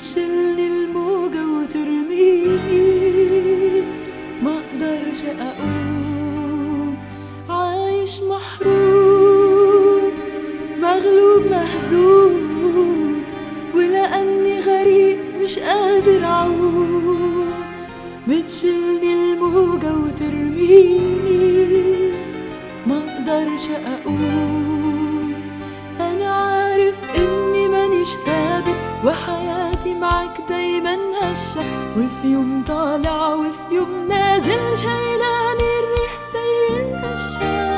to بتمشى وفي يوم طالع وفي يوم نازل شايلاني الريح زي القشه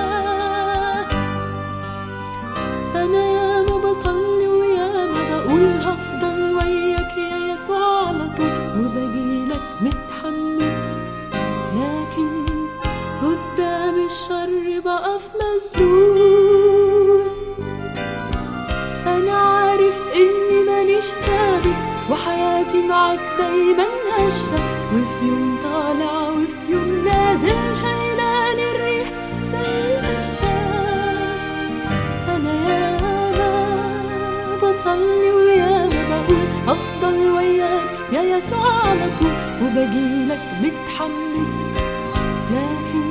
وجهك دايما هشة وفي يوم طالع وفي يوم نازل شايلان الريح زي القشة. أنا ياما بصلي وياما بقول أفضل وياك يا يسوع على طول وبجيلك متحمس. لكن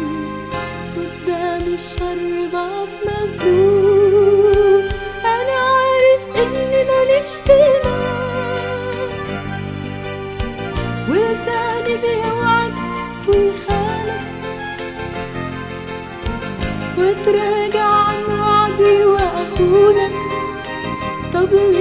قدام الشر بقف مسدود أتراجع عن وعدي وأخونك طب ليه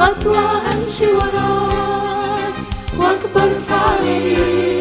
خطوة أمشي وراك وأكبر في عينيك